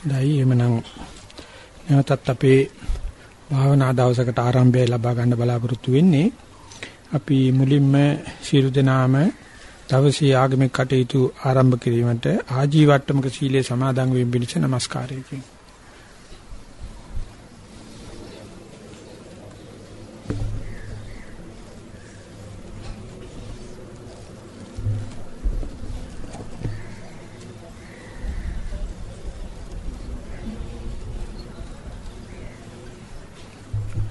දැයි එමනම් නැවතත් අපේ භාවනා දවසකට ආරම්භය ලබා ගන්න බලාපොරොත්තු වෙන්නේ අපි මුලින්ම සියලු දෙනාම දවසේ ආගමික කටයුතු ආරම්භ කිරීමට ආජීවට්ටමක සීලයේ සමාදන් වීම පිණිස নমස්කාරය කියමු.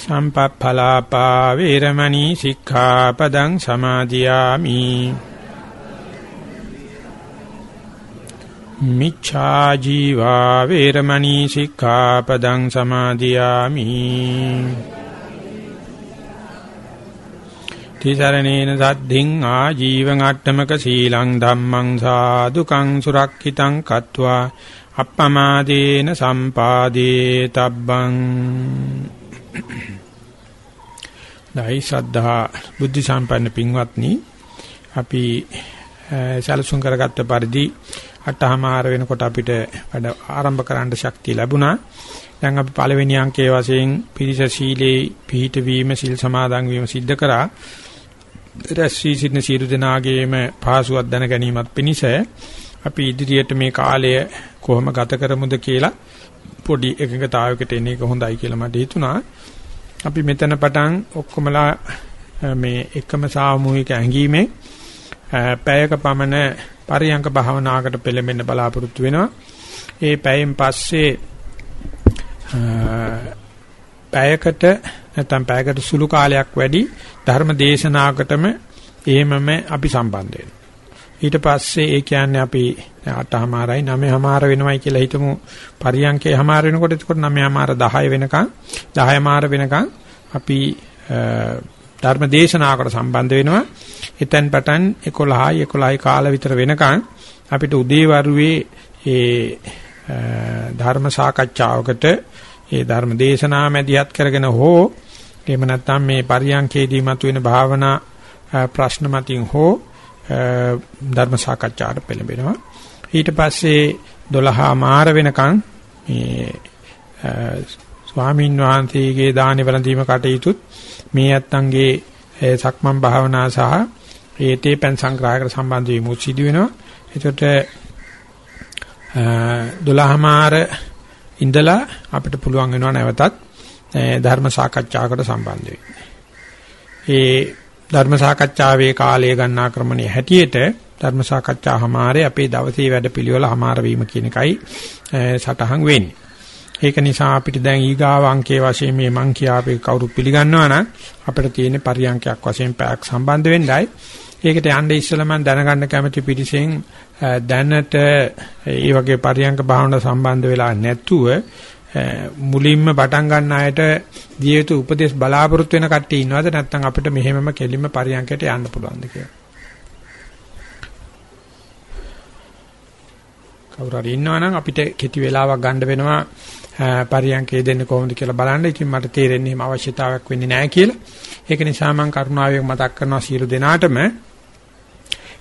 සම්පප්ඵලාපා වේරමණී සික්ඛාපදං සමාදියාමි මිච්ඡා ජීවා වේරමණී සික්ඛාපදං සමාදියාමි තිසරණේන සද්ධින් ආජීවං අට්ඨමක සීලං ධම්මං සාදුකං සුරක්ෂිතං කତ୍වා අප්පමාදේන සම්පාදේ තබ්බං දෛ ශ්‍රද්ධා බුද්ධ සම්පන්න පින්වත්නි අපි සැලසුම් කරගත්ත පරිදි අටහමාර වෙනකොට අපිට වැඩ ආරම්භ කරන්න ශක්තිය ලැබුණා. දැන් අපි පළවෙනි අංකයේ වශයෙන් පිරිස සීලේ පිහිට වීම සිල් සමාදන් වීම සිද්ධ කරා. රැස්සී සිටින සියලු දෙනාගේම පහසුවක් දැන ගැනීමත් පිණිස අපි ඉදිරියට මේ කාලය කොහොම ගත කරමුද කියලා පොඩි එකඟතාවයකට එන එක හොඳයි කියලා මට හිතුණා. අපි මෙතන පටන් ඔක්කොමලා මේ එකම සාමූහික ඇඟීමේ පැයක පමණ පරියංක භාවනාවකට පෙළඹෙන්න බලාපොරොත්තු වෙනවා. ඒ පැයෙන් පස්සේ පැයකට නැත්නම් පැයකට සුළු කාලයක් වැඩි ධර්ම දේශනාවකටම එහෙමම අපි සම්බන්ධ වෙනවා. ඊට පස්සේ ඒ කියන්නේ අපි 8:00මාරයි 9:00මාර වෙනවයි කියලා හිතමු පරියන්කේ හමාර වෙනකොට එතකොට 9:00මාර 10 වෙනකන් 10:00මාර වෙනකන් අපි ධර්ම දේශනාවකට සම්බන්ධ වෙනවා. එතෙන් පටන් 11යි 11යි කාල විතර වෙනකන් අපිට උදේවරුේ ඒ ධර්ම සාකච්ඡාවකට ඒ ධර්ම දේශනා මැදිහත් කරගෙන හෝ එහෙම නැත්නම් මේ පරියන්කේදී මතුවෙන භාවනා ප්‍රශ්න මතින් හෝ ධර්ම සාකච්ඡාවට පෙළඹෙනවා. ඊට පස්සේ 12 මාර වෙනකන් මේ ස්වාමීන් වහන්සේගේ දානි වළඳීම කටයුතුත් මේ ඇත්තන්ගේ සක්මන් භාවනා සහ ඒතේ පෙන් සංග්‍රහයකට සම්බන්ධ වීම සිදු වෙනවා. ඒකට 12 මාර ඉඳලා අපිට පුළුවන් වෙනවා නැවතත් ධර්ම සාකච්ඡාවකට සම්බන්ධ වෙන්න. ඒ ධර්ම සාකච්ඡාවේ කාලය ගන්නා ක්‍රමණයේ හැටියට ධර්ම සාකච්ඡා හමාරේ අපේ දවසේ වැඩපිළිවෙල හමාර වීම කියන එකයි සටහන් වෙන්නේ. ඒක නිසා අපිට දැන් ඊගාව අංකයේ වශයෙන් මේ මං කියාපේ කවුරු පිළිගන්නවා නම් අපිට තියෙන පරියන්කයක් වශයෙන් පැයක් සම්බන්ධ වෙන්නයි. ඒකට යන්න ඉස්සෙල්ලා මම දැනගන්න කැමති පිටිසෙන් දැනට ඒ වගේ පරියන්ක භාවනා සම්බන්ධ වෙලා නැතුව මුලින්ම පටන් ගන්න අයට දිය යුතු උපදේශ බලාපොරොත්තු වෙන කට්ටිය ඉන්නවද නැත්නම් අපිට මෙහෙමම කෙලින්ම පරියන්කයට යන්න පුළුවන්ද කියලා. කවුරු හරි ඉන්නවනම් අපිට කෙටි වෙලාවක් ගන්න වෙනවා පරියන්කේ දෙන්න කොහොමද කියලා බලන්න. ඉතින් මට තේරෙන්නේ එහෙම අවශ්‍යතාවයක් වෙන්නේ නැහැ කියලා. ඒක නිසා මම කරුණාවෙන් මතක් කරනවා සියලු දෙනාටම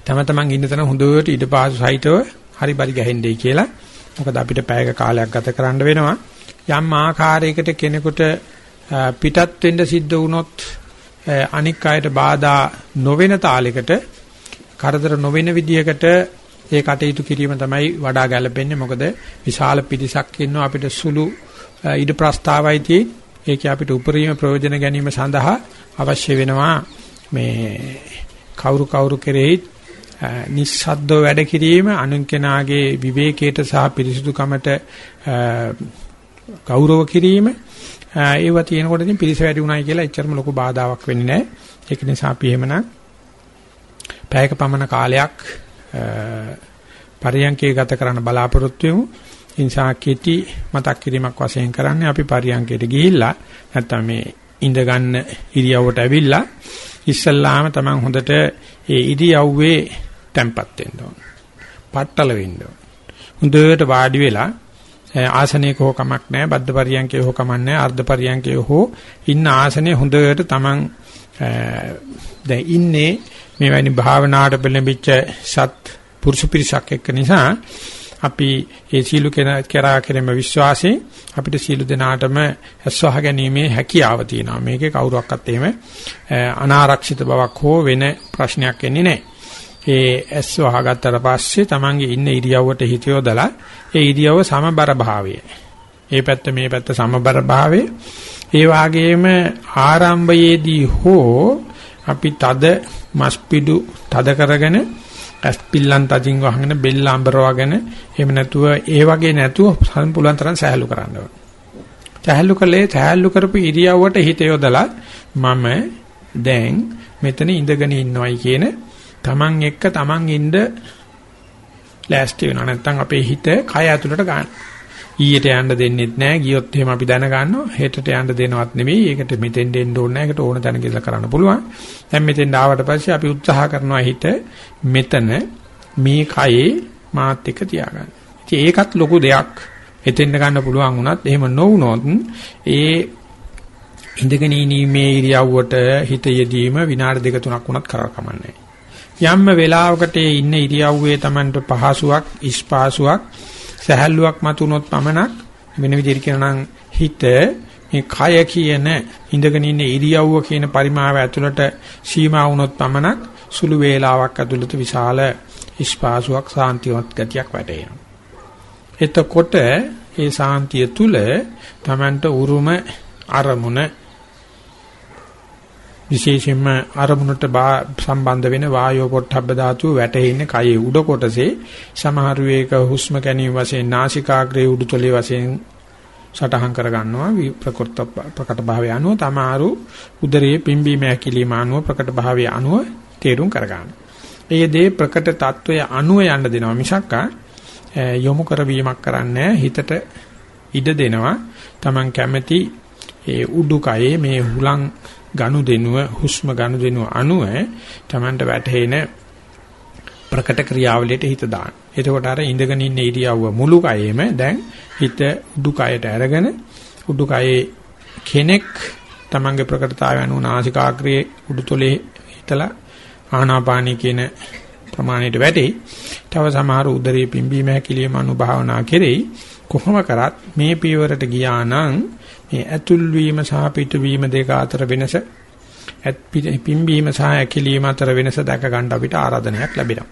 තම තමන් ඉන්න තැන හොඳට ඉඩපාසු සහිතව හරි පරි ගහෙන්නයි කියලා. මොකද අපිට පැයක කාලයක් ගත කරන්න වෙනවා. යම් ආකාරයකට කෙනෙකුට පිටත් වෙන්න සිද්ධ වුණොත් අනික් අයට බාධා නොවන තාලයකට කරදර නොවන විදියකට ඒ කටයුතු කිරීම තමයි වඩා ගැළපෙන්නේ. මොකද විශාල පිරිසක් ඉන්නවා අපිට සුළු ඉද ප්‍රස්තාවයි තියෙන්නේ. ඒක අපිට උපරිම ප්‍රයෝජන ගැනීම සඳහා අවශ්‍ය වෙනවා මේ කවුරු කවුරු කෙරෙහි නිස්සද්දව වැඩ කිරීම අනුන් කෙනාගේ විවේකයට සහ පිරිසුදුකමට ගෞරව කිරීම ඒව තියෙනකොට ඉතින් පිරිස වැඩි උනායි කියලා එච්චරම ලොකු බාධාවක් වෙන්නේ නැහැ ඒක නිසා අපි එහෙමනම් පැයක පමණ කාලයක් පරියංකේ ගත කරන්න බලාපොරොත්තු වෙමු. ඉන්සා කෙටි මතක් කිරීමක් වශයෙන් කරන්නේ අපි පරියංකයට ගිහිල්ලා නැත්තම් මේ ඉඳ ගන්න ඉරියව්වට ඇවිල්ලා ඉස්සල්ලාම තමන් හොඳට ඒ ඉරියව්වේ තැම්පත් වෙන්න ඕන. පట్టල වෙන්න ඕන. හොඳට වාඩි වෙලා ආසනයක හෝ කමක් නැහැ බද්ධ පරියංකේ හෝ කමක් නැහැ අර්ධ පරියංකේ හෝ ඉන්න ආසනයේ හොඳට තමන් දැන් ඉන්නේ මේ වැනි භාවනාවට පෙළඹිච්ච සත් පුරුෂ පිරිසක් එක්ක නිසා අපි ඒ සීලු කරා කෙරෙම විශ්වාසයෙන් අපිට සීලු දෙනාටම ඇස්වහ ගැනීමේ හැකියාව තියෙනවා. මේකේ කවුරුවක්වත් එහෙම අනාරක්ෂිත බවක් හෝ වෙන ප්‍රශ්නයක් එන්නේ නැහැ. ඒ ඇස් වහගත්තට පස්සේ Tamange ඉන්න ඉරියව්වට හිත යොදලා ඒ ඉරියව්ව සමබර භාවය. ඒ පැත්ත මේ පැත්ත සමබර භාවය. ඒ වාගේම ආරම්භයේදී හෝ අපි තද මස්පිඩු තද කරගෙන ඇස්පිල්ලන් තදින් වහගෙන බෙල්ල අඹරවගෙන එහෙම නැතුව ඒ වගේ නැතුව සම්පූර්ණ තරම් සහැල්ලු කරන්න ඕන. සහැල්ලු කළේ සහැල්ලු කරපු ඉරියව්වට හිත යොදලා මම දැන් මෙතන ඉඳගෙන ඉන්නවයි කියන Taman එක්ක Taman ඉන්න ලෑස්ති වෙනවා. නැත්තම් අපේ හිත කය ඇතුළට ගන්න. ඊයට යන්න දෙන්නෙත් නැහැ. ගියොත් එහෙම අපි දැන ගන්නවා. හෙටට යන්න දෙනවත් නෙවෙයි. ඒකට මෙතෙන් දෙන්න ඕනේ නැහැ. ඒකට ඕන තැන කියලා කරන්න පුළුවන්. දැන් මෙතෙන් ආවට පස්සේ අපි උත්සාහ කරනවා හිත මෙතන මේ කයේ මාත් එක්ක තියාගන්න. ඉතින් ඒකත් ලොකු දෙයක්. එතෙන්ද ගන්න පුළුවන් වුණත් එහෙම නොවුනොත් ඒ ඉඳගෙන ඉනීමේ ඉරියව්වට හිත යෙදීම විනාඩි දෙක තුනක් වුණත් කරා කමන්නේ. යම්ම වෙලාවකට ඉන්න ඉරියව්වේ Tamanට පහසුවක්, ඉස්පාසුවක් සැහැල්ලුවක් මතුනොත් පමණක් වෙන විදිහට කියනවා නම් හිත මේ කය කියන ඉඳගෙන ඉන්න ඉරියව්ව කියන පරිමාව ඇතුළට සීමා වුණොත් පමණක් සුළු වේලාවක් ඇතුළත විශාල ස්පාසුවක් සාන්තිවත් ගතියක් වැටෙනවා. එතකොට ඒ සාන්තිය තුල Tamanට උරුම අරමුණ විශේෂයෙන්ම අරමුණට සම්බන්ධ වෙන වායෝ පොට්ටබ්බ ධාතුව වැටෙන්නේ කයේ උඩ කොටසේ සමහර වේක හුස්ම ගැනීම වශයෙන් නාසිකාග්‍රේ උඩුතලයේ වශයෙන් සටහන් කරගන්නවා ප්‍රකෘත ප්‍රකට භාවය අනුව තමාරු උදරයේ පිම්බීම ඇකිලිම අනුව ප්‍රකට භාවය අනුව තේරුම් කරගන්න. ඒ දේ ප්‍රකට తত্ত্বය අනුව යන්න දෙනවා මිසක් යොමු කරවීමක් කරන්නේ හිතට ඉඩ දෙනවා. Taman කැමැති ඒ උඩුකයේ මේ හුලං ගනුදෙනුව හුස්ම ගනුදෙනුව අනුව Tamanට වැටහෙන ප්‍රකට ක්‍රියාවලියට හිත දාන්න. එතකොට අර ඉඳගෙන ඉන්න ඉරියව්ව මුළු කයෙම දැන් හිත උඩුකයට අරගෙන උඩුකයේ කෙනෙක් Tamanගේ ප්‍රකටතාවය අනුව නාසිකාග්‍රයේ උඩුතොලේ හිතලා ආනාපානී කියන ප්‍රමාණයට වැටේ. තව සමහර උදරයේ පිම්බීම හැකිලිම අනුභාවනා කෙරෙයි. කොහොම කරත් මේ පියවරට ගියා නම් මේ ඇතුල් වීම සහ පිටවීම දෙක අතර වෙනස පිම්බීම සහ ඇකිලීම අතර වෙනස දැක ගන්න අපිට ආරාධනයක් ලැබෙනවා.